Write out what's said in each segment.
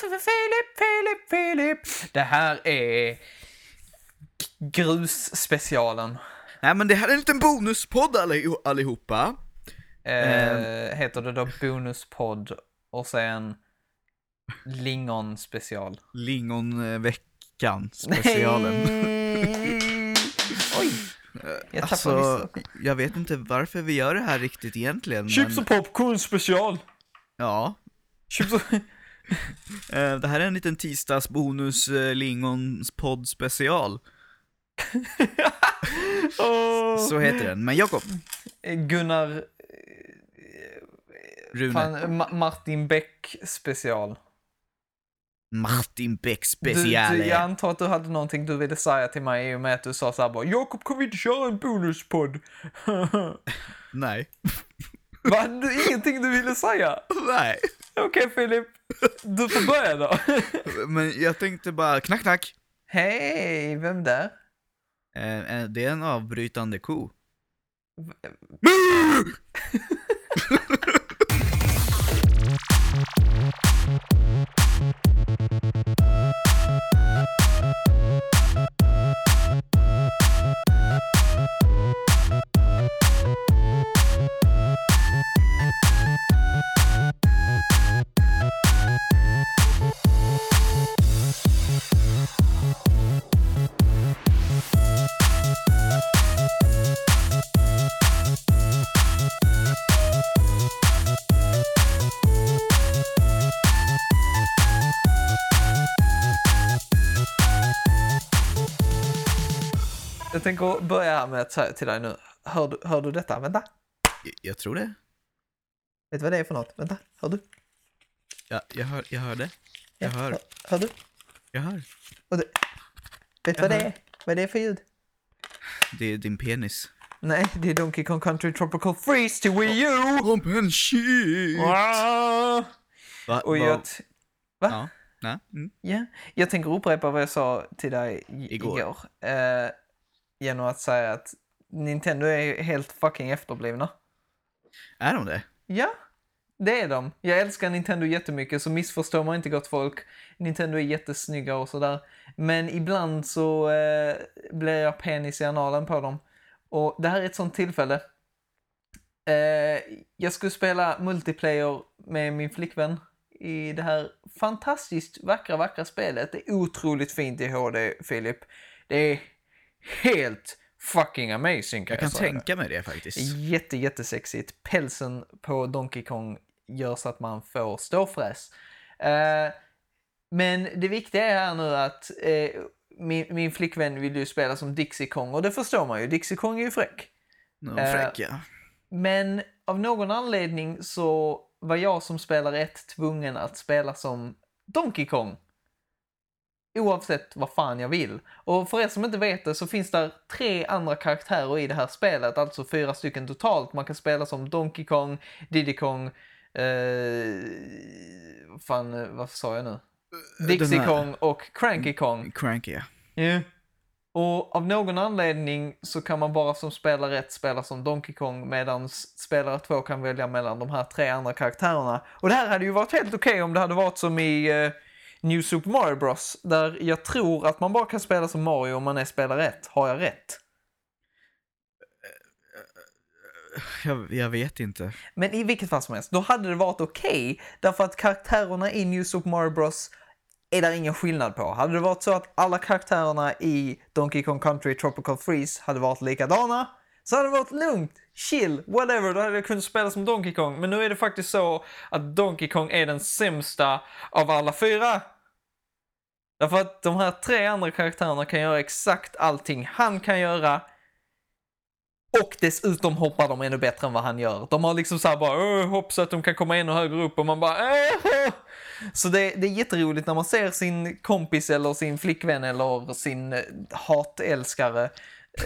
Filip, Filip, Filip. Det här är grusspecialen. Nej men det här är en liten bonuspodd alli- allihopa. Eh, heter det då bonuspodd och sen lingon special. Lingonveckan specialen. Oj, jag Alltså, jag vet inte varför vi gör det här riktigt egentligen. Chips men, och popcorn special. Ja, Chips och... eh, det här är en liten tisdagsbonus eh, lingonspodd special. Åh. Så heter den. Men Jakob, Gunnar... Rune, Fan, Ma- Martin Beck special. Martin Beck du, jag antar att du hade någonting du ville säga till mig i och med att du sa såhär bara Jakob, kan vi inte köra en bonuspodd? Nej. Va? Du, ingenting du ville säga? Nej. Okej Filip, du får börja då. Men jag tänkte bara, knack knack. Hej, vem där? Eh, eh, det är en avbrytande ko. Jag tänker börja här med att säga till dig nu. Hör du, hör du detta? Vänta. Jag, jag tror det. Vet du vad det är för något? Vänta, hör du? Ja, jag hör, jag hör det. Ja, Jag hör. Hör, hör du? Jag hör. Och du? Vet du vad det hör. är? Vad är det för ljud? Det är din penis. Nej, det är Donkey Kong Country Tropical Freeze till Wii U! Open shit! Ah! Va, Och va- jag... Va? Ja. Nej. Mm. Ja, jag tänker upprepa vad jag sa till dig Igår. igår. Eh, genom att säga att Nintendo är helt fucking efterblivna. Är de det? Ja, det är de. Jag älskar Nintendo jättemycket, så missförstår man inte gott folk. Nintendo är jättesnygga och sådär. Men ibland så eh, blir jag penis i analen på dem. Och det här är ett sånt tillfälle. Eh, jag skulle spela multiplayer med min flickvän i det här fantastiskt vackra, vackra spelet. Det är otroligt fint i HD, Filip. Det är helt fucking amazing kan Jag jag, kan tänka mig det faktiskt. Jätte, jättesexigt. Pälsen på Donkey Kong gör så att man får ståfräs. Eh, men det viktiga är här nu att eh, min, min flickvän vill ju spela som Dixie Kong och det förstår man ju. Dixie Kong är ju fräck. Någon Eh, fräck ja. Men av någon anledning så var jag som spelar ett tvungen att spela som Donkey Kong. Oavsett vad fan jag vill. Och för er som inte vet det så finns det tre andra karaktärer i det här spelet, alltså fyra stycken totalt. Man kan spela som Donkey Kong, Diddy Kong, eh, fan, eh, vad sa jag nu? Dixie Den här- Kong och Cranky Kong. Cranky ja. Ja. Och av någon anledning så kan man bara som spelare ett spela som Donkey Kong medan spelare två kan välja mellan de här tre andra karaktärerna. Och det här hade ju varit helt okej om det hade varit som i eh, New Super Mario Bros. Där jag tror att man bara kan spela som Mario om man är spelare ett. Har jag rätt? Jag, jag vet inte. Men i vilket fall som helst, då hade det varit okej. därför att karaktärerna i New Super Mario Bros är där ingen skillnad på. Hade det varit så att alla karaktärerna i Donkey Kong Country Tropical Freeze hade varit likadana så hade det varit lugnt, chill, whatever. Då hade jag kunnat spela som Donkey Kong. Men nu är det faktiskt så att Donkey Kong är den sämsta av alla fyra. Därför att de här tre andra karaktärerna kan göra exakt allting han kan göra och dessutom hoppar de ännu bättre än vad han gör. De har liksom såhär bara hopp så att de kan komma ännu högre upp och man bara "Åh!" Så det, det är jätteroligt när man ser sin kompis eller sin flickvän eller sin hatälskare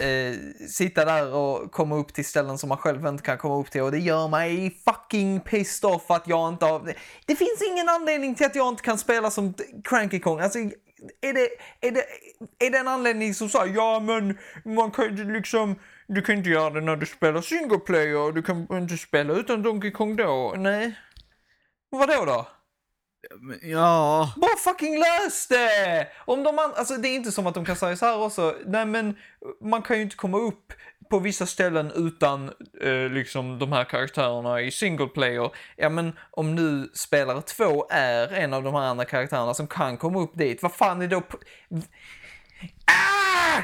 eh, sitta där och komma upp till ställen som man själv inte kan komma upp till och det gör mig fucking pissed off att jag inte har... Det finns ingen anledning till att jag inte kan spela som Cranky Kong. Alltså, är det, är det, är det en anledning som sa ja men man kan ju liksom du kan inte göra det när du spelar single player, du kan inte spela utan Donkey Kong då. Nej. Vadå då? Ja, Bara fucking lös det! Om de an- alltså det är inte som att de kan säga så här också, nej men man kan ju inte komma upp på vissa ställen utan eh, liksom de här karaktärerna i single player. Ja men om nu spelare två är en av de här andra karaktärerna som kan komma upp dit, vad fan är då... Ah!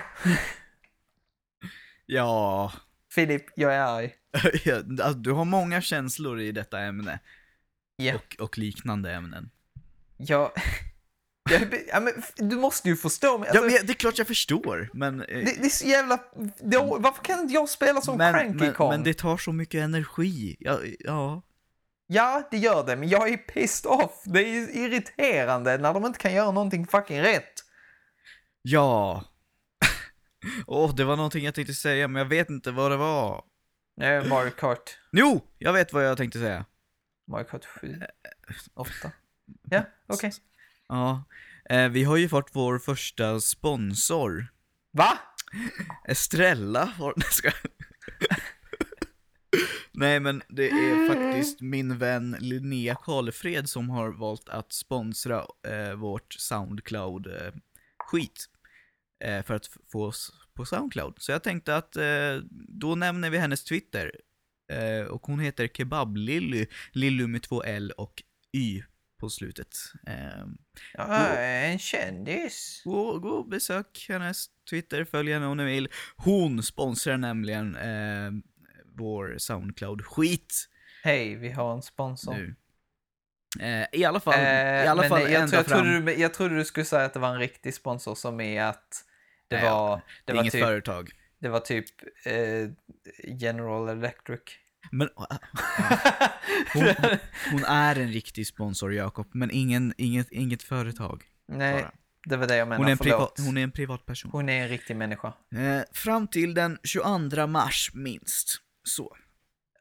ja. Filip, jag är arg. Alltså, du har många känslor i detta ämne. Ja. Och, och liknande ämnen. Jag ja, men du måste ju förstå mig. Ja, Alltså, men det är klart jag förstår, men... eh, det, det är så jävla... Det, varför kan inte jag spela som men, Cranky men, Kong? men det tar så mycket energi. Ja, ja. Ja, det gör det, men jag är pissed off. Det är irriterande när de inte kan göra någonting fucking rätt. Ja. Åh, det var någonting jag tänkte säga, men jag vet inte vad det var. Nej, Mario Kart. Jo, jag vet vad jag tänkte säga. Mario Kart 7. 8. Ja, okej. Ja. Eh, vi har ju fått vår första sponsor. Va? Estrella har... Nej, ska... Nej men det är faktiskt min vän Linnea Karlfred som har valt att sponsra eh, vårt Soundcloud-skit. Eh, för att få oss på Soundcloud. Så jag tänkte att eh, då nämner vi hennes Twitter. Eh, och hon heter Kebablilly, Lilly med två L och Y på slutet. Eh, Ja, en kändis. Gå, gå och besök hennes Twitter, följ henne om ni vill. Hon sponsrar nämligen eh, vår Soundcloud-skit Hej, vi har en sponsor. nu. Eh, I alla fall, Eh, i alla men fall jag, ända jag, fram. trodde du, jag trodde du skulle säga att det var en riktig sponsor som är att det Nej, var, Det det var inget typ, företag. Det var typ eh, General Electric. Men hon, hon är en riktig sponsor, Jakob, men ingen, inget, inget företag. Nej, bara. det var det jag menade. Hon är, en förlåt. privat, hon är en privatperson. hon är en riktig människa. Eh, fram till den 22 mars, minst. Så.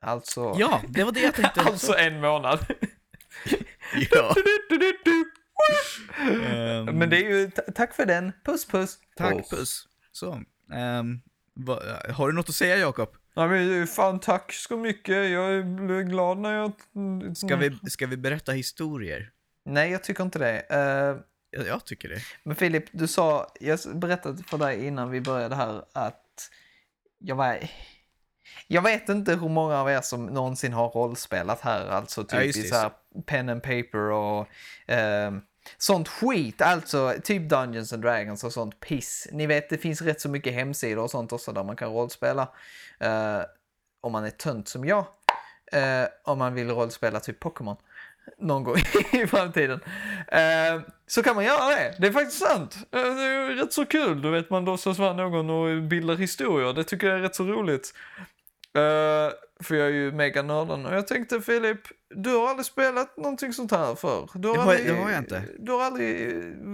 Alltså... Ja, det var det jag tänkte. alltså en månad. ja. Men det är ju, ta- tack för den. Puss puss. Tack, Puss. puss. Så. ehm, va, har du något att säga, Jakob? Ja, men fan tack så mycket. Jag blir glad när jag... Ska vi, ska vi berätta historier? Nej, jag tycker inte det. Eh, Jag, jag tycker det. men Filip, du sa, jag berättade för dig innan vi började här att jag var... Jag vet inte hur många av er som någonsin har rollspelat här, alltså Ja, typ just i så här pen and paper och eh, sånt skit, alltså typ Dungeons and Dragons och sånt piss. Ni vet, det finns rätt så mycket hemsidor och sånt också där man kan rollspela. Uh, om man är tönt som jag. Uh, om man vill rollspela typ Pokémon någon gång i framtiden. Uh, så kan man göra det. Det är faktiskt sant. Uh, det är rätt så kul. Du vet, man låtsas vara någon och bildar historier. Det tycker jag är rätt så roligt. Eh, för jag är ju mega nörden. Och jag tänkte Filip, du har aldrig spelat någonting sånt här förr. Du har Det har- aldrig, det har jag inte. Du har aldrig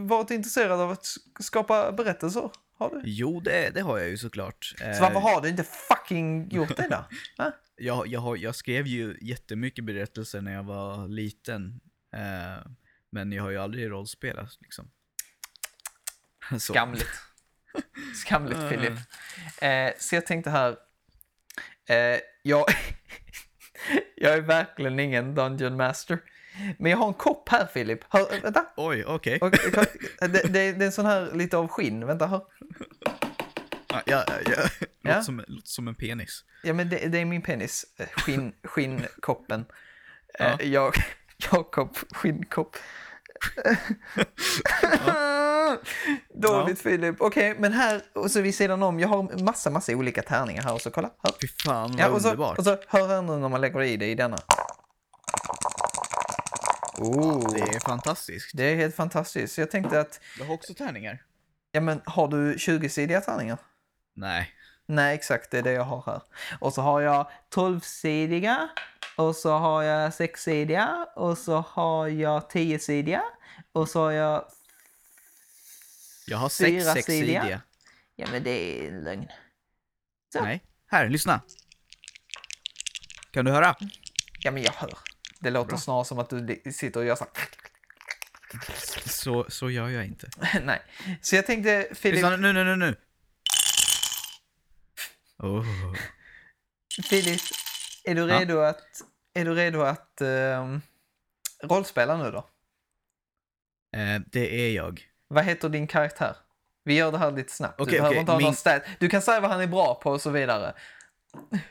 varit intresserad av att skapa berättelser. Har du? Jo, det, det har jag ju såklart. Så Eh, varför har du inte fucking gjort det då? Jag, jag, har, jag skrev ju jättemycket berättelser när jag var liten. Eh, men jag har ju aldrig rollspelat liksom. Skamligt. Skamligt. Filip. Så jag tänkte här. Eh, jag, jag är verkligen ingen Dungeon Master. Men jag har en kopp här Filip. Hör, vänta. Oj, okej. Och, det, det, det är en sån här lite av skinn. Vänta, hör. Ja, ja, ja. Låter, Ja. Som, låter som en penis. Ja, men det, det är min penis. Eh, Skinn, skinnkoppen. Ja. Eh, jag, Jakob, skinnkopp. Dåligt Filip. Okej, men här och så vid sidan om, jag har massa, massa olika tärningar här och så kolla. Hör. Fy fan vad Ja, och så, underbart. och så hör här nu när man lägger i det i denna. Oh, Det är fantastiskt. det är helt fantastiskt. Jag tänkte att, Du har också tärningar? ja men har du 20-sidiga tärningar? Nej. Nej, exakt, det är det jag har här. Och så har jag 12-sidiga, och så har jag 6-sidiga, och så har jag 10-sidiga, och så har jag... Jag har sex Fyra sexsidiga. sidiga. Ja, men det är en lögn. Så. Nej. Här, lyssna. Kan du höra? Ja, men jag hör. Det låter Bra. snarare som att du sitter och gör så här. Så, så gör jag inte. Nej. Så jag tänkte, Filip, Lyssna nu, nu, nu, nu. Oh. Filip är du Ja. redo att, är du redo att ehm, rollspela nu då? Eh, det är jag. Vad heter din karaktär? Vi gör det här lite snabbt. Okej, du behöver okej, inte ha min- någon stat. Du kan säga vad han är bra på och så vidare.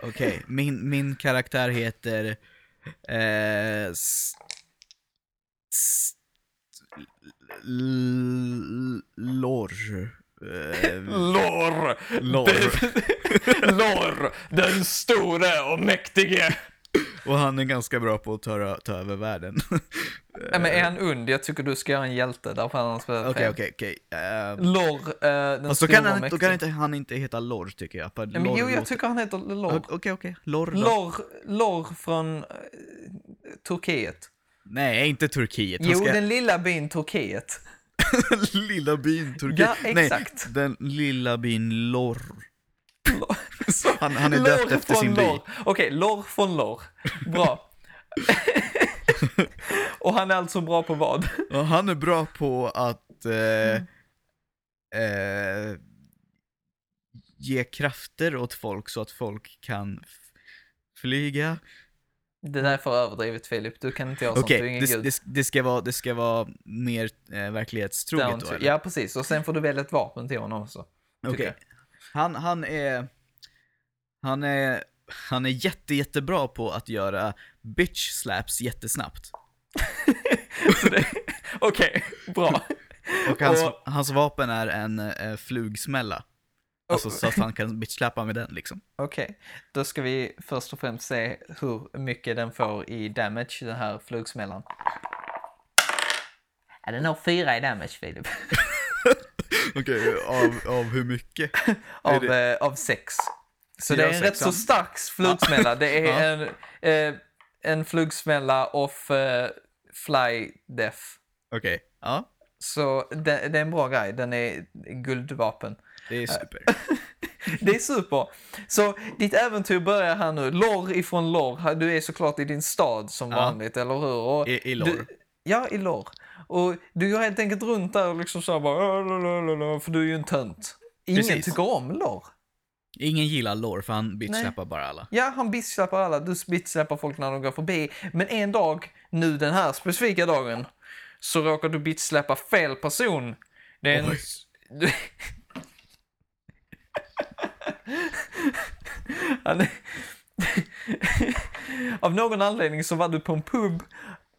Okej, min, min karaktär heter... Eh, s, s, l, lor. Eh, Lor! lor. Lor! Den store och mäktige! Och han är ganska bra på att ta, ta över världen. Ja, men är han und? Jag tycker du ska göra en hjälte, därför han spelat Okej, okej, okej. Eh, Lor, eh, den då stora kan, han, då mäktige. kan inte, han inte heta Lor tycker jag. för Ja, men Lor jo, jag låter- tycker han heter Lor. Okej, okej. Lor då. Lor, Lor från eh, Turkiet. Nej, inte Turkiet. Han Jo, ska... den lilla byn Turkiet. lilla byn Turkiet. Ja, Nej, exakt. den lilla byn Lor. Så, Han, han är döpt Lor efter sin by. Lor. Okej, Lor från Lor. Bra. och han är alltså bra på vad? Och han är bra på att eh, eh, ge krafter åt folk så att folk kan flyga. Det där är för överdrivet Filip, du kan inte göra sånt, Okej, du är ingen det, gud. det, det, ska vara, det ska vara mer eh, verklighetstroget Down då, eller? Ja, precis. Och sen får du välja ett vapen till honom också. Okej. jag. Han, han är... Han är... Han är jätte, jättebra på att göra bitch slaps jättesnabbt. Okej, bra. Och hans, Och- hans vapen är en eh, flugsmälla. Alltså så att han kan bitchslappa med den liksom. Okej, då ska vi först och främst se hur mycket den får i damage, den här flugsmällan. Ja, den har fyra i damage, Filip. Okej, av, av hur mycket? Av, eh, av sex. Så det är en av rätt så stark flugsmälla. Det är en, eh, en flugsmälla of eh, fly death. Okej, ja. Så det, det är en bra grej. Den är guldvapen. Det är super. Det är super. Så ditt äventyr börjar här nu. Lor ifrån Lor. Du är såklart i din stad som Ja. vanligt, eller hur? Och I, i du, lore. Ja, i Lor. Och du går helt enkelt runt där och liksom så här bara, "Äh, la, la, la, la", för du är ju en tönt. Ingen Precis. tycker om Lor. Ingen gillar lore för han bitchslappar bara alla. Ja, han bitchsläpper alla. Du bitchsläpper folk när de går förbi. Men en dag, nu den här specifika dagen, så råkar du bitchsläppa fel person. Det är en... Oj. Du... Han är... Av någon anledning så var du på en pub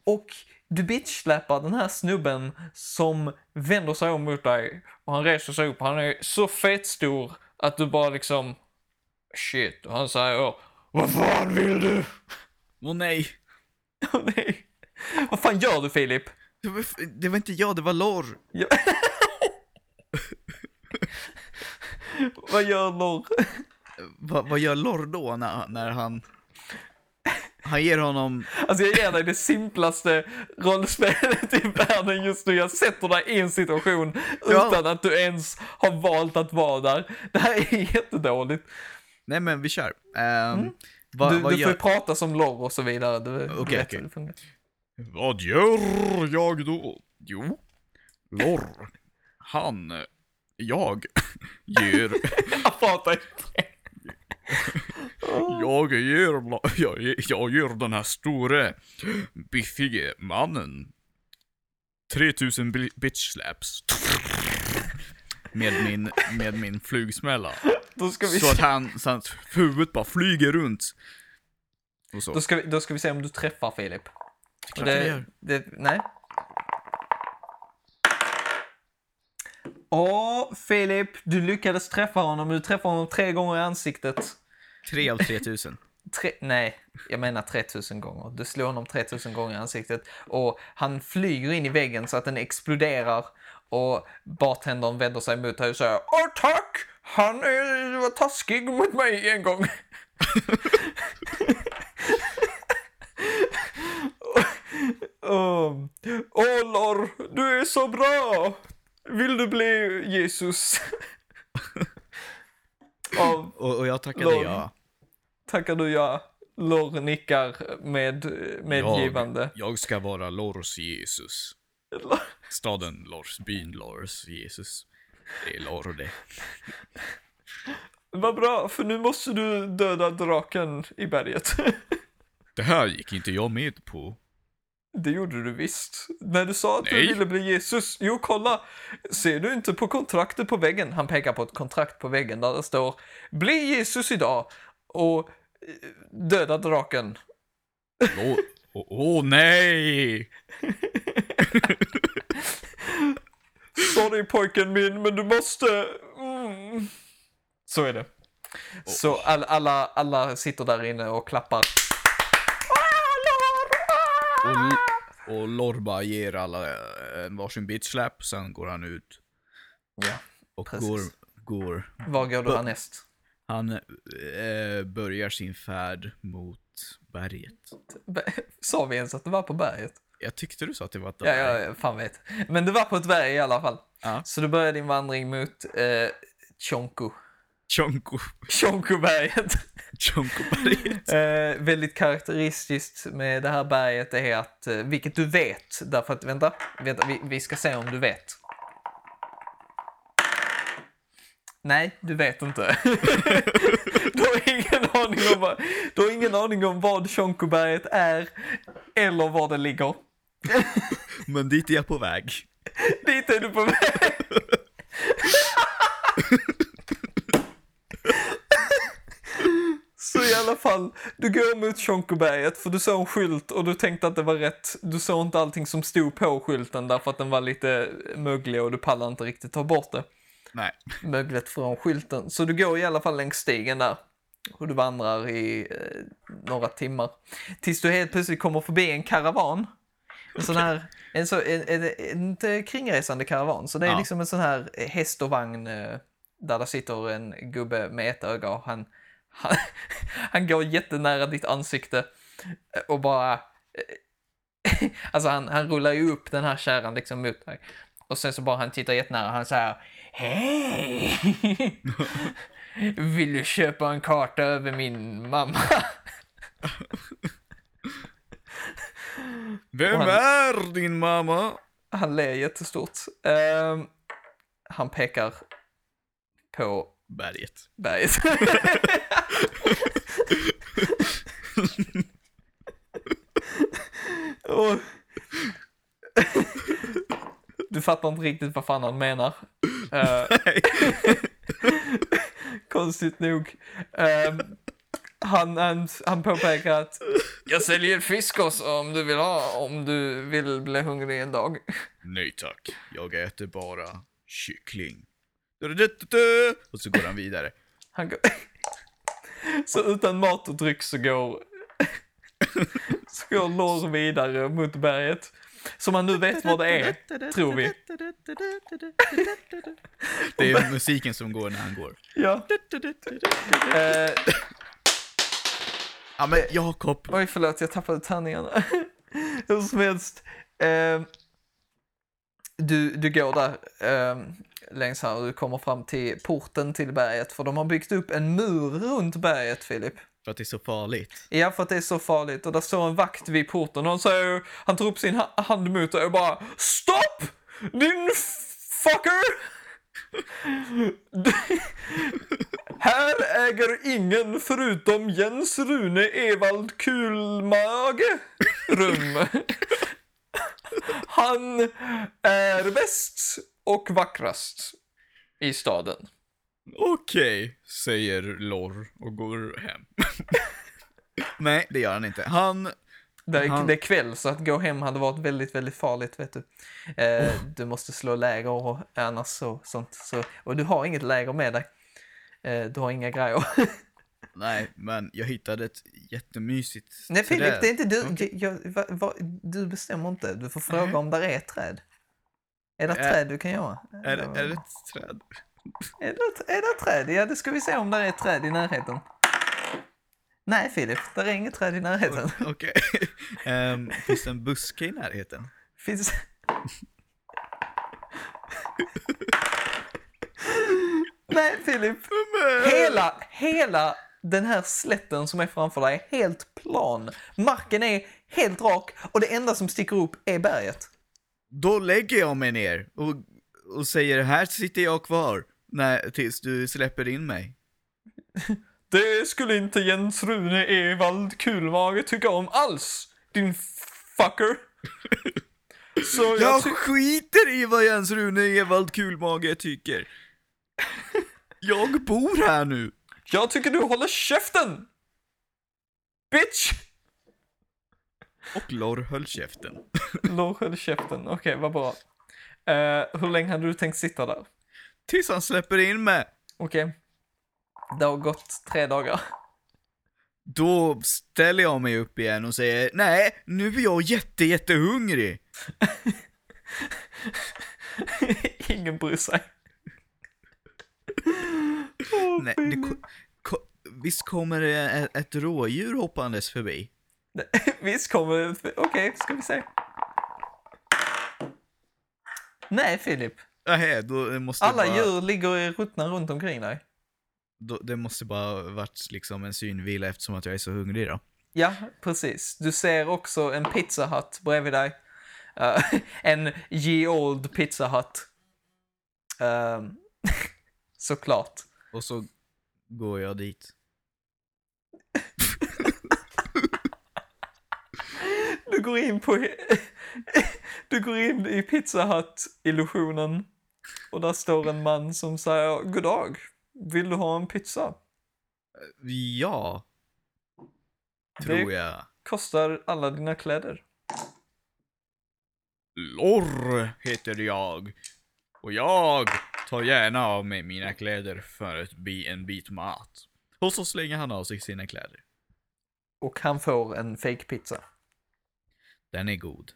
och du bitchsläpar den här snubben som vänder sig om mot dig och han reser sig upp. Han är så fetstor att du bara liksom shit och han säger vad fan vill du? Åh nej! Åh, nej. Vad fan gör du Filip? Det var, det var inte jag, det var lore. Vad gör Lor? Va, vad gör lore då när, när han... Han ger honom... Alltså jag ger dig det simplaste rollspelet i världen just nu. Jag sätter dig i en situation Ja. utan att du ens har valt att vara där. Det här är jättedåligt. Nej men vi kör. Ehm, vad, Du, vad du får gör... ju prata som Lor och så vidare. Du Okej, vet okej. hur. Vad gör jag då? Jo, lore. Han... Jag ger... Jag pratar inte. Jag ger, jag, jag ger den här store, biffige mannen 3000 bi- bitch slaps. Med min, med min flugsmälla. Så att han, så att huvudet bara flyger runt. Då ska, vi, då ska vi se om du träffar Filip. Gör. det, nej. Åh, Filip, du lyckades träffa honom. Du träffade honom tre gånger i ansiktet. Tre av 3000. Tre, nej, jag menar 3000 gånger. Du slår honom 3000 gånger i ansiktet och han flyger in i väggen så att den exploderar och bartendern vänder sig mot dig och säger Åh tack! Han är, var taskig mot mig en gång. Åh, Åh, Lor, du är så bra! Vill du bli Jesus? Av Och, och jag tackade Lol. ja. tackar du ja. Lor nickar med medgivande. Jag, jag ska vara Lors Jesus. Staden Lors, byn Lors Jesus. Det är Lor det. Vad bra, för nu måste du döda draken i berget. Det här gick inte jag med på. Det gjorde du visst. När du sa att Nej. du ville bli Jesus. Jo, kolla. Ser du inte på kontraktet på väggen? Han pekar på ett kontrakt på väggen där det står Bli Jesus idag och eh, döda draken. Åh, åh, åh, nej! Sorry pojken min, men du måste... Mm. Så är det. Så all, alla, alla sitter där inne och klappar. Och, och Lorba ger alla eh, en varsin bitch-slap, sen går han ut Ja, och Precis. går, går. var går du härnäst? Han eh, börjar sin färd mot berget. Be- Sa vi ens att det var på berget? Jag tyckte du sa att det var ett Ja, berg. ja, fan vet. Men det var på ett berg i alla fall. Ja. Så du börjar din vandring mot eh, Chonku. Chonko, Chonkuberget. Chonko-berget. eh, väldigt karaktäristiskt med det här berget är att, eh, vilket du vet, därför att, vänta, vänta vi, vi ska se om du vet. Nej, du vet inte. du, har ingen aning om vad, du har ingen aning om vad Chonkuberget är eller var det ligger. Men dit är jag på väg. Dit är du på väg. Så i alla fall, du går mot Tjonkoberget för du såg en skylt och du tänkte att det var rätt. Du såg inte allting som stod på skylten därför att den var lite möglig och du pallade inte riktigt ta bort det. Nej. Möglet från skylten. Så du går i alla fall längs stigen där. Och du vandrar i eh, några timmar. Tills du helt plötsligt kommer förbi en karavan. En sån här, en, så, en, en, inte kringresande karavan. Så det är Ja. liksom en sån här häst och vagn eh, där det sitter en gubbe med ett öga och han, han, han går jättenära ditt ansikte och bara... eh, Alltså han, han rullar ju upp den här kärran liksom mot dig. Och sen så bara han tittar jättenära han säger Hej! Vill du köpa en karta över min mamma? Vem han- är din mamma? Han ler jättestort. Ehm, han pekar på Berget. berget. Och... Du fattar inte riktigt vad fan han menar. Nej. konstigt nog. Ehm, han, han, han påpekar att jag säljer fisk också om du vill ha, om du vill bli hungrig en dag. Nej tack, jag äter bara kyckling. Och så går han vidare. Han går... Så utan mat och dryck så går... så går Lor vidare mot berget. Som man nu vet vad det är, tror vi. Det är musiken som går när han går. Ja. Eh, Ja men Jakob, oj, förlåt, jag tappade tärningarna. Hur som helst. Eh, du, du går där eh, längs här och du kommer fram till porten till berget. För de har byggt upp en mur runt berget, Filip. för att det är så farligt. Ja, för att det är så farligt. Och där står en vakt vid porten och han säger, han tar upp sin ha- hand mot dig och bara Stopp! Din fucker! Här äger ingen förutom Jens Rune Evald Kulmage rum. Han är bäst och vackrast i staden. Okej, säger Lor och går hem. Nej, det gör han inte. Han, Det är, Han- det är kväll, så att gå hem hade varit väldigt, väldigt farligt, vet du. Eh, Du måste slå läger och annars så, sånt. Så, och du har inget läger med dig. Eh, du har inga grejer. nej, men jag hittade ett jättemysigt Nej, Filip, träd. det är inte du. Okej. Jag, va, va, du bestämmer inte. Du får fråga om där är ett träd. Är det ett träd du kan göra? Är, det- är det ett träd? Är det, är det ett träd? Ja, det ska vi se om där är ett träd i närheten. Nej, Filip, där är inget träd i närheten. Okej. Ehm, finns det en buske i närheten? Finns... Nej, Filip. Hela, hela den här slätten som är framför dig är helt plan. Marken är helt rak och det enda som sticker upp är berget. Då lägger jag mig ner och, och säger här sitter jag kvar när, tills du släpper in mig. Det skulle inte Jens Rune Evald Kulmage tycka om alls, din fucker. Så jag, Jag skiter i vad Jens Rune Evald Kulmage tycker. Jag bor här nu. Jag tycker du håller käften! Bitch! Och Lorr höll käften. Lår höll käften, okej vad bra. Eh, hur länge hade du tänkt sitta där? Tills han släpper in mig. Okej. Det har gått tre dagar. Då ställer jag mig upp igen och säger nej, nu är jag jätte, jättehungrig. Ingen bryr sig. Nej, det ko- ko- visst kommer det ett, ett rådjur hoppandes förbi? Visst kommer det... Okej, ska vi se. Nej, Filip. Nej, då måste Alla bara, djur ligger i ruttna runt omkring dig. Då, det måste bara varit liksom en synvila eftersom att jag är så hungrig då. Ja, precis. Du ser också en Pizza Hut bredvid dig. Eh, en ye old Pizza Hut. Ehm, såklart. Och så går jag dit. Du går in på... Du går in i Pizza Hut-illusionen. Och där står en man som säger God dag. Vill du ha en pizza? Ja. Tror jag. Kostar alla dina kläder. Lorr heter jag. Och jag tar gärna av mig mina kläder för att bli en bit mat. Och så slänger han av sig sina kläder. Och han får en fake pizza. Den är god.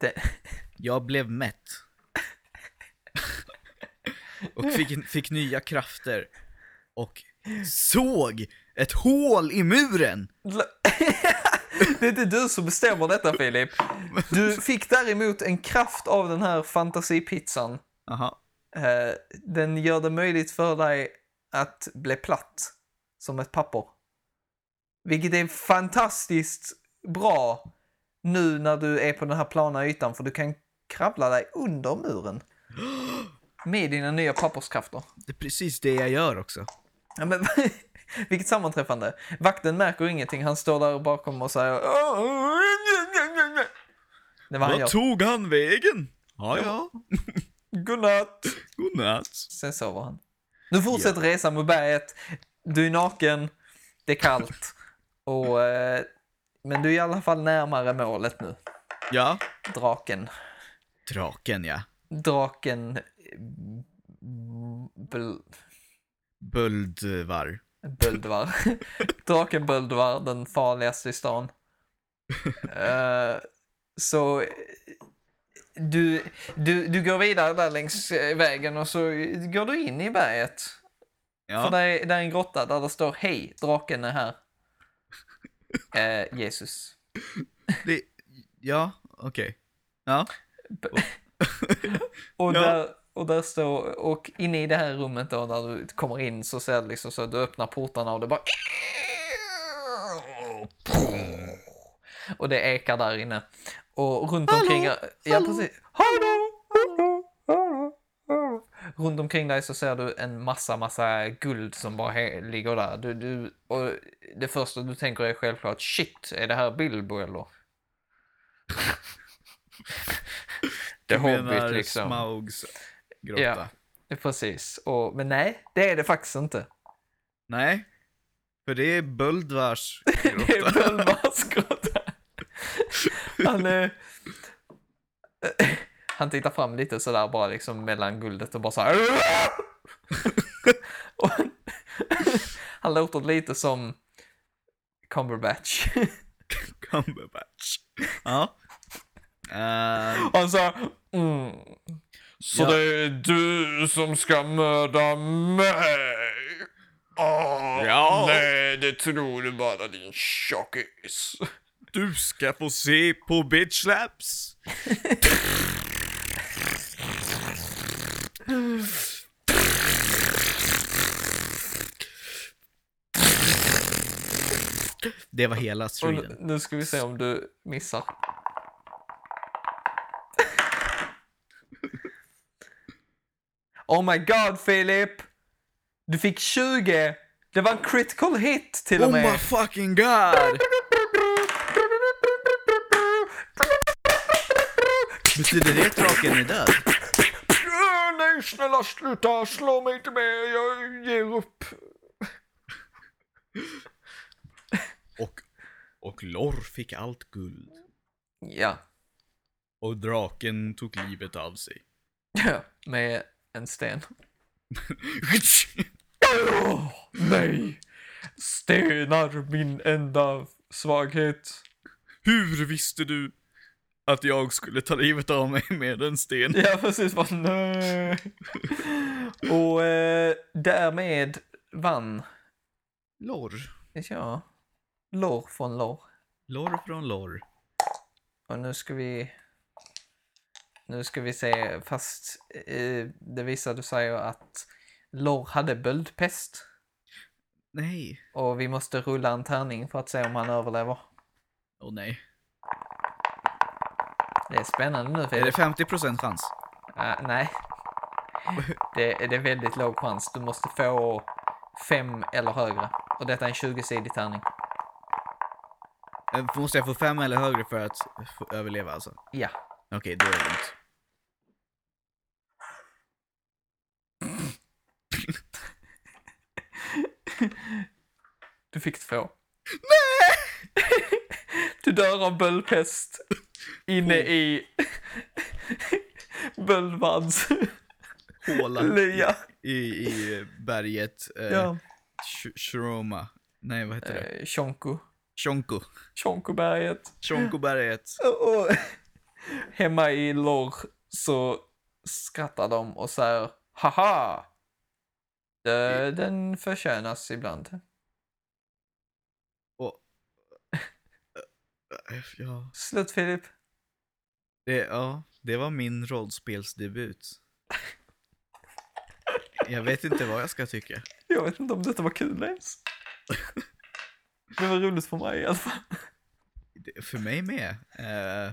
Det, Jag blev mätt. och fick, fick nya krafter. Och såg ett hål i muren. det är inte du som bestämmer detta Filip. Du fick däremot en kraft av den här fantasipizzan. Aha. Eh, Den gör det möjligt för dig att bli platt som ett papper. Vilket är fantastiskt bra nu när du är på den här plana ytan för du kan krabbla dig under muren. Med dina nya papperskrafter. Det är precis det jag gör också. Ja, men, vilket sammanträffande. Vakten märker ingenting. Han står där bakom och säger... Det var han. Vad tog han vägen? Ja, ja. Godnatt. Godnatt. Sen sover han. Du fortsätter resan med berget. Du är naken. Det är kallt. Och, eh, men du är i alla fall närmare målet nu. Ja. Draken. Draken, ja. Draken... eh, Bl- Böldvar. Böldvar. Draken Böldvar, den farligaste i stan. Eh, så du, du, du går vidare där längs eh, vägen och så går du in i berget. För Ja. där är, där är en grotta där det står hej, draken är här. Eh, Jesus. Det, ja, okej. Ja. Och, Ja. där, och där står, och inne i det här rummet då när du kommer in så ser det liksom så du öppnar portarna och det bara och det ekar där inne. Och runt omkring, ja precis. Hallå, hallå, hallå, hallå. Runt omkring dig så ser du en massa, massa guld som bara ligger där. Du, du, och det första du tänker är självklart shit, är det här Bilbo eller? Du Hobbit menar liksom. Smaugs grotta? Ja. Precis, och, men nej, det är det faktiskt inte. Nej. För det är Böldvars Det är grotta. Bölvars grotta. Han, eh, han tittar fram lite sådär bara liksom mellan guldet och bara så här. och han, han låter lite som Cumberbatch. Cumberbatch. Ja. Eh, han sa mm, Så Ja. det är du som ska mörda mig? Åh, Ja. Nej, det tror du bara din tjockis. Du ska få se på bitch slaps. Det var hela striden. nu, nu ska vi se om du missar. Oh my god Filip! Du fick 20! Det var en critical hit till och Oh med. my fucking god! Betyder det att draken är död? Nej, snälla sluta, slå mig inte mer, jag ger upp. Och, och Lorr fick allt guld. Ja, Och draken tog livet av sig. ja, med en sten. Åh, nej! Stenar, min enda svaghet. Hur visste du att jag skulle ta livet av mig med en sten? Ja, precis. Bara, nej. Och eh, därmed vann, Lorr. ja, Lor från Lor. Lorr från Lorr. Och nu ska vi... Nu ska vi se, fast eh, det visade sig ju att Lor hade böldpest. Nej. Och vi måste rulla en tärning för att se om han överlever. Åh nej. Det är spännande nu Är Filip. det 50% chans? Ah, nej. Det, det är väldigt låg chans. Du måste få fem eller högre. Och detta är en 20-sidig tärning. Eh, Måste jag få fem eller högre för att överleva alltså? Ja. Okej, då är det lugnt. Du fick två. Nej! Du dör av böldpest. Inne i böldvads Håla lya. i, i berget. Eh, Ja. Sh- Shroma. Nej, vad heter det? Eh, Tjonko. Shonko. Tjonkoberget. Shonkoberget. Och hemma i Lor så skrattar de och säger haha. Döden förtjänas ibland. Och... Eh, Ja, Slut Filip. Det, ja, det var min rollspelsdebut. Jag vet inte vad jag ska tycka. Jag vet inte om detta var kul ens. Det var roligt för mig i alla fall. Det- För mig med. Eh,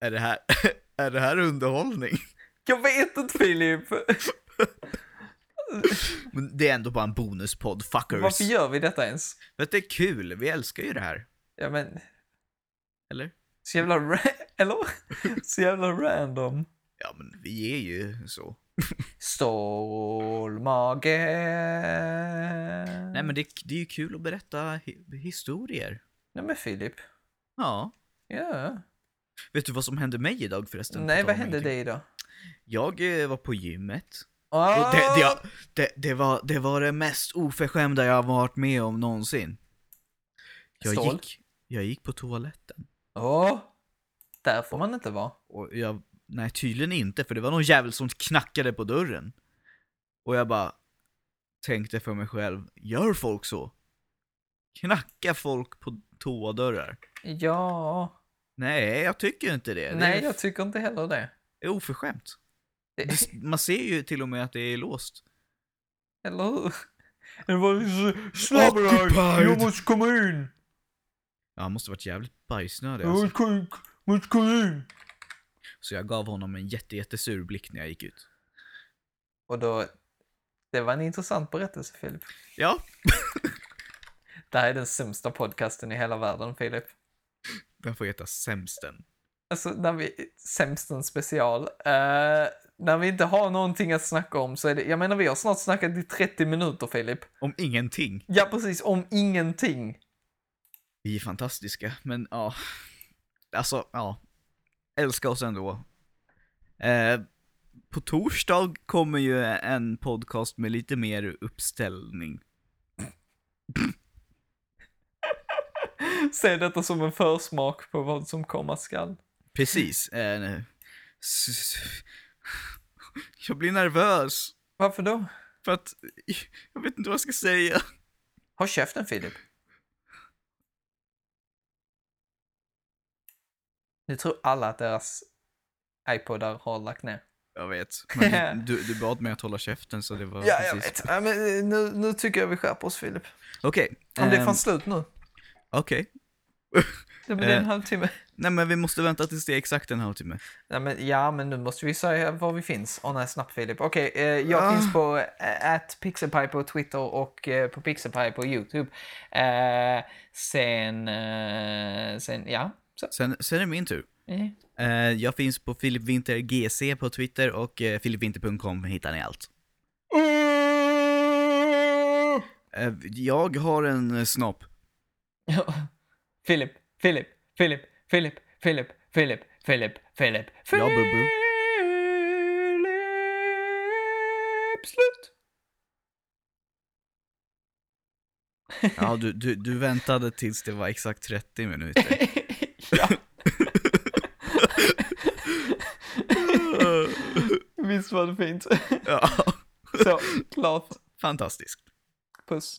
är, det här, är det här underhållning? Jag vet inte Filip. Men det är ändå bara en bonuspodd, fuckers. Varför gör vi detta ens? För att det är kul, vi älskar ju det här. Ja men, Eller? Så jävla ra- eller? Så jävla random. Ja men vi är ju så. Stålmage. Nej men det, det är ju kul att berätta hi- historier. Nej men Filip. Ja. Ja. Vet du vad som hände mig idag förresten? Nej På vad tal om hände ingenting. dig då? Jag eh, var på gymmet. Ah! Och det, det, det, det, var, det var det mest oförskämda jag har varit med om någonsin. Jag Stål? gick, jag gick på toaletten. Åh! Där får man inte vara. Och jag, nej tydligen inte, för det var någon jävel som knackade på dörren. Och jag bara tänkte för mig själv, gör folk så? Knackar folk på toadörrar? Ja. Nej, jag tycker inte det. Nej, är, jag tycker inte heller det. är oförskämt. det Man ser ju till och med att det är låst. eller hur? Det var så. Jag måste komma in. Ja, han måste varit jävligt bajsnödig alltså. Så jag gav honom en jätte, jättesur blick när jag gick ut. Och då, det var en intressant berättelse Filip. Ja, Det här är den sämsta podcasten i hela världen Filip. den får heta Sämsten. Alltså när vi, sämsten special. Eh, när vi inte har någonting att snacka om så är det, jag menar vi har snart snackat i 30 minuter Filip. Om ingenting. Ja precis, om ingenting. Vi är fantastiska, men ja. Alltså, ja. Älska oss ändå. Eh, på torsdag kommer ju en podcast med lite mer uppställning. Se detta som en försmak på vad som komma skall. Precis. Eh, jag blir nervös. Varför då? För att jag vet inte vad jag ska säga. Håll käften Filip. Nu tror alla att deras iPodar har lagt ner. Jag vet. Men du, du bad mig att hålla käften så det var Ja, jag precis. vet. Ja, men eh, nu, nu tycker jag vi skärper oss Filip. Okej. Om det ehm, fan slut nu. Okej. Det blir en eh. halvtimme. Nej men vi måste vänta tills det är exakt en halvtimme. Ja men, ja, men nu måste vi säga var vi finns. Åh nej, snabbt Filip. Okej, eh, jag Ah. finns på eh, at pixelpie på Twitter och eh, på pixelpie på YouTube. Eh, sen, eh, sen, ja. Så. Sen, sen är det min tur. Eh. Eh, jag finns på Filip Winter GC på Twitter och eh, filipwinter.com hittar ni allt. Eh, jag har en snopp. Ja. Filip, Filip, Filip, Filip, Filip, Filip, Filip, Filip, Ja, Bubbu. Ja, du, du, du väntade tills det var exakt 30 minuter. ja. Visst var det fint? ja, Så, klart. fantastiskt. Puss.